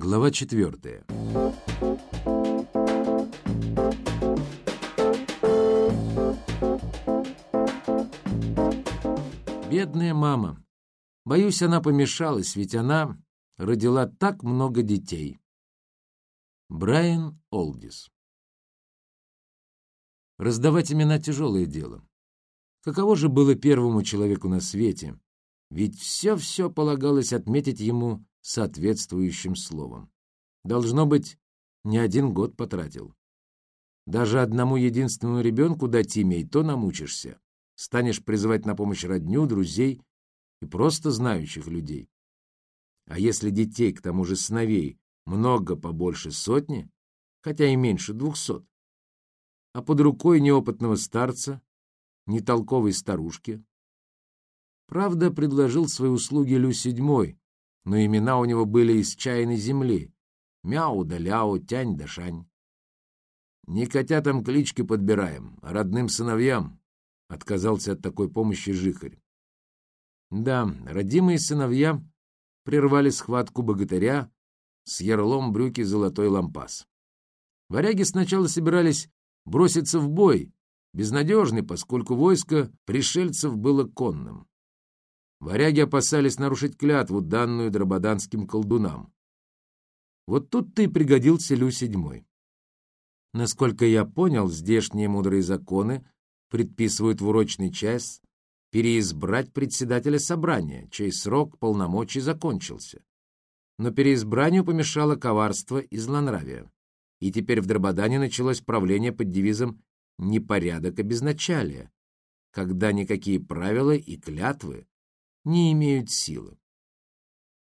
Глава четвертая. Бедная мама. Боюсь, она помешалась, ведь она родила так много детей. Брайан Олдис Раздавать имена — тяжелое дело. Каково же было первому человеку на свете? Ведь все-все полагалось отметить ему соответствующим словом. Должно быть, не один год потратил. Даже одному единственному ребенку дать имя, и то намучишься. Станешь призывать на помощь родню, друзей и просто знающих людей. А если детей, к тому же сыновей, много побольше сотни, хотя и меньше двухсот, а под рукой неопытного старца, ни толковой старушки. Правда, предложил свои услуги Лю седьмой, но имена у него были из чайной земли — Мяу да Ляо, Тянь да Шань. Не котятам клички подбираем, а родным сыновьям, — отказался от такой помощи жихарь. Да, родимые сыновья прервали схватку богатыря с ярлом брюки золотой лампас. Варяги сначала собирались броситься в бой, безнадежный, поскольку войско пришельцев было конным. Варяги опасались нарушить клятву, данную драбаданским колдунам. Вот тут-то и пригодился Лю седьмой. Насколько я понял, здешние мудрые законы предписывают в урочный час переизбрать председателя собрания, чей срок полномочий закончился. Но переизбранию помешало коварство и злонравие. И теперь в Драбадане началось правление под девизом «непорядок, а безначалие», когда никакие правила и клятвы не имеют силы.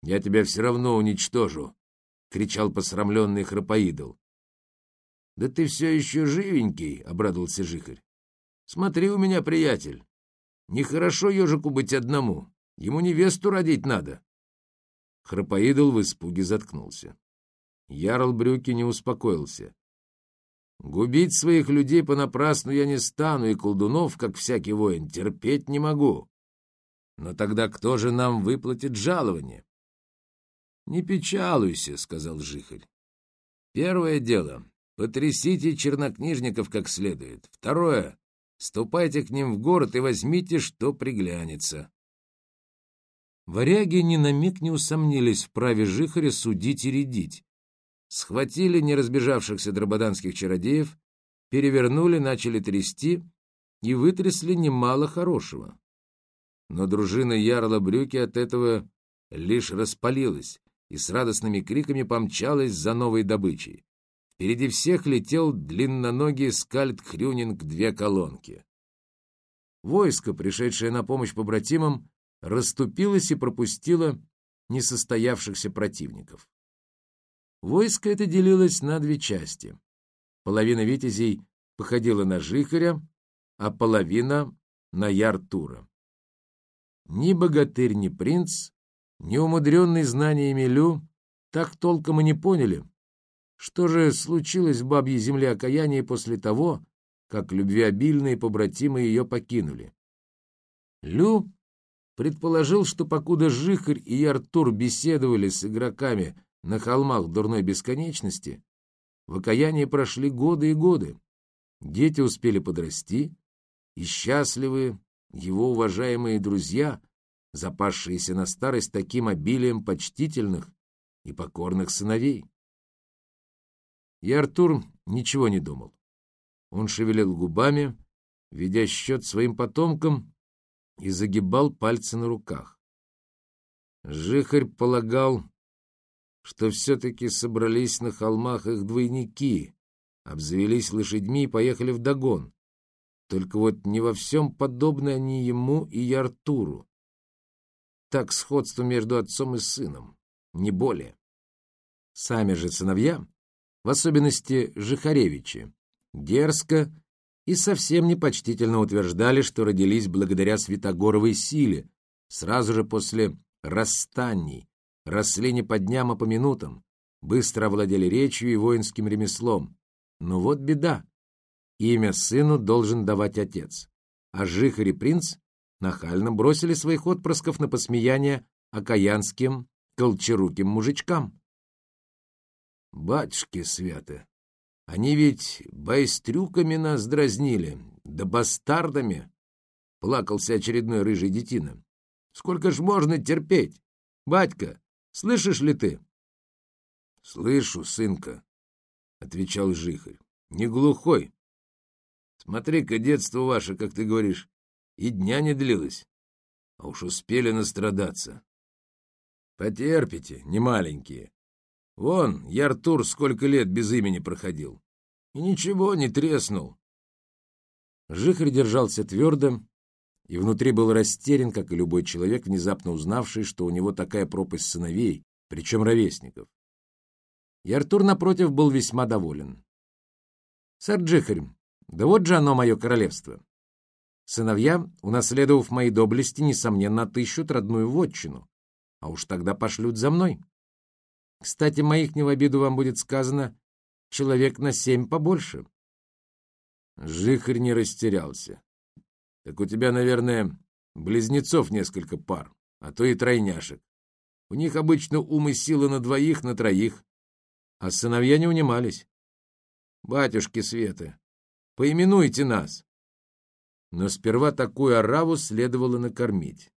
«Я тебя все равно уничтожу!» — кричал посрамленный храпоидол. «Да ты все еще живенький!» — обрадовался Жихарь. «Смотри у меня, приятель! Нехорошо ежику быть одному, ему невесту родить надо!» Храпоидол в испуге заткнулся. Ярл Брюки не успокоился. «Губить своих людей понапрасну я не стану, и колдунов, как всякий воин, терпеть не могу. Но тогда кто же нам выплатит жалование?» «Не печалуйся», — сказал Жихарь. «Первое дело — потрясите чернокнижников как следует. Второе — ступайте к ним в город и возьмите, что приглянется». Варяги ни на миг не усомнились в праве Жихаря судить и рядить схватили неразбежавшихся драбаданских чародеев, перевернули, начали трясти и вытрясли немало хорошего. Но дружина Ярла Брюки от этого лишь распалилась и с радостными криками помчалась за новой добычей. Впереди всех летел длинноногий скальд Хрюнинг две колонки. Войско, пришедшее на помощь побратимам, расступилось и пропустило несостоявшихся противников. Войско это делилось на две части. Половина витязей походила на жихаря, а половина — на Яртура. Ни богатырь, ни принц, ни умудренный знаниями Лю так толком и не поняли, что же случилось в бабьей земле окаяния после того, как любвеобильные побратимы ее покинули. Лю предположил, что покуда Жихарь и Артур беседовали с игроками на холмах дурной бесконечности, в окаянии прошли годы и годы. Дети успели подрасти, и счастливые его уважаемые друзья, запасшиеся на старость таким обилием почтительных и покорных сыновей. И Артур ничего не думал. Он шевелил губами, ведя счет своим потомкам, и загибал пальцы на руках. Жихарь полагал, что все-таки собрались на холмах их двойники, обзавелись лошадьми и поехали в догон. Только вот не во всем подобны они ему и Артуру. Так сходство между отцом и сыном, не более. Сами же сыновья, в особенности Жихаревичи, дерзко и совсем непочтительно утверждали, что родились благодаря Святогоровой силе, сразу же после расстаний, росли не по дням, а по минутам, быстро овладели речью и воинским ремеслом. Но вот беда. Имя сыну должен давать отец. А Жихарь и принц нахально бросили своих отпрысков на посмеяние окаянским колчаруким мужичкам. Батюшки святы, они ведь байстрюками нас дразнили, да бастардами, — плакался очередной рыжий детина. Сколько ж можно терпеть? Батька, слышишь ли ты? — Слышу, сынка, — отвечал Жихарь. — Не глухой. Смотри-ка, детство ваше, как ты говоришь, и дня не длилось, а уж успели настрадаться. Потерпите, не маленькие. Вон, я Артур сколько лет без имени проходил. И ничего, не треснул. Жихарь держался твердо, и внутри был растерян, как и любой человек, внезапно узнавший, что у него такая пропасть сыновей, причем ровесников. И Артур, напротив, был весьма доволен. «Сэр Джихарь, да вот же оно, мое королевство. Сыновья, унаследовав мои доблести, несомненно, отыщут родную вотчину, а уж тогда пошлют за мной. Кстати, моих не в обиду вам будет сказано, человек на семь побольше. Жихарь не растерялся. Так у тебя, наверное, близнецов несколько пар, а то и тройняшек. У них обычно ум и сила на двоих, на троих. А сыновья не унимались. Батюшки Светы, поименуйте нас. Но сперва такую ораву следовало накормить.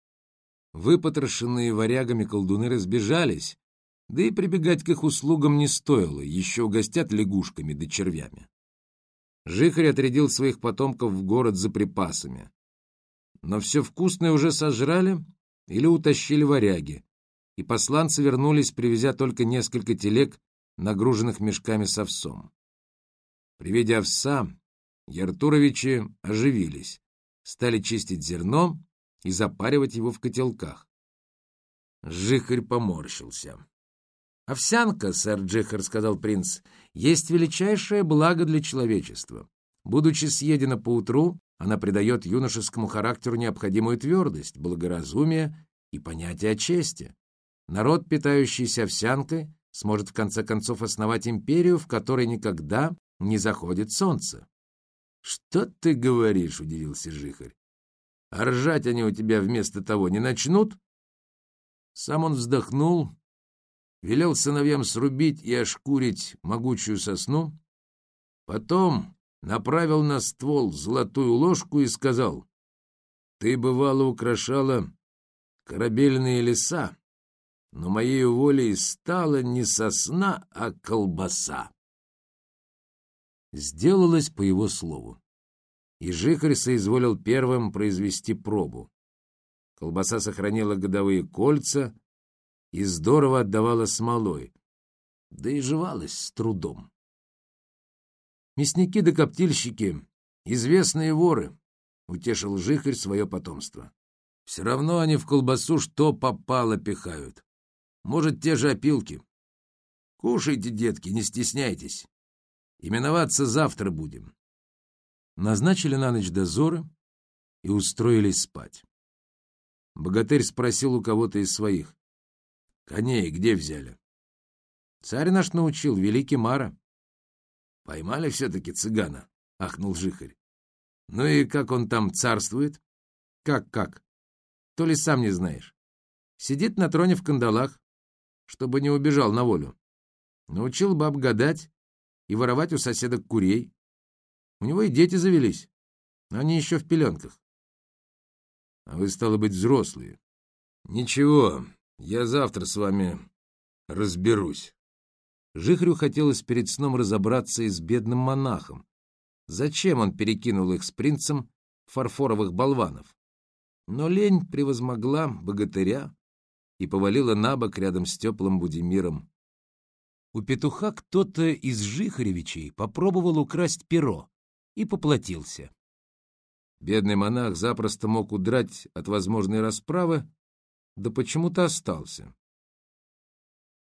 Выпотрошенные варягами колдуны разбежались, да и прибегать к их услугам не стоило, еще угостят лягушками да червями. Жихарь отрядил своих потомков в город за припасами. Но все вкусное уже сожрали или утащили варяги, и посланцы вернулись, привезя только несколько телег, нагруженных мешками с овсом. При виде овса Яртуровичи оживились, стали чистить зерно и запаривать его в котелках. Жихарь поморщился. «Овсянка, сэр Джихар, — сказал принц, — есть величайшее благо для человечества. Будучи съедена поутру, она придает юношескому характеру необходимую твердость, благоразумие и понятие о чести. Народ, питающийся овсянкой, сможет в конце концов основать империю, в которой никогда не заходит солнце. — Что ты говоришь? — удивился Жихарь. — А ржать они у тебя вместо того не начнут? Сам он вздохнул велел сыновьям срубить и ошкурить могучую сосну, потом направил на ствол золотую ложку и сказал, «Ты, бывало, украшала корабельные леса, но моей волей стала не сосна, а колбаса». Сделалось по его слову, и Жихарь соизволил первым произвести пробу. Колбаса сохранила годовые кольца, и здорово отдавала смолой, да и жевалась с трудом. Мясники да коптильщики — известные воры, — утешил Жихарь свое потомство. Все равно они в колбасу что попало пихают. Может, те же опилки. Кушайте, детки, не стесняйтесь. Именоваться завтра будем. Назначили на ночь дозоры и устроились спать. Богатырь спросил у кого-то из своих. Коней где взяли? Царь наш научил, великий Мара. Поймали все-таки цыгана, ахнул Жихарь. Ну и как он там царствует? Как-как? То ли сам не знаешь. Сидит на троне в кандалах, чтобы не убежал на волю. Научил баб гадать и воровать у соседок курей. У него и дети завелись, но они еще в пеленках. А вы, стало быть, взрослые. Ничего, я завтра с вами разберусь. Жихрю хотелось перед сном разобраться и с бедным монахом. Зачем он перекинул их с принцем фарфоровых болванов? Но лень превозмогла богатыря и повалила на бок рядом с теплым Будимиром. У петуха кто-то из Жихаревичей попробовал украсть перо и поплатился. Бедный монах запросто мог удрать от возможной расправы, да почему-то остался.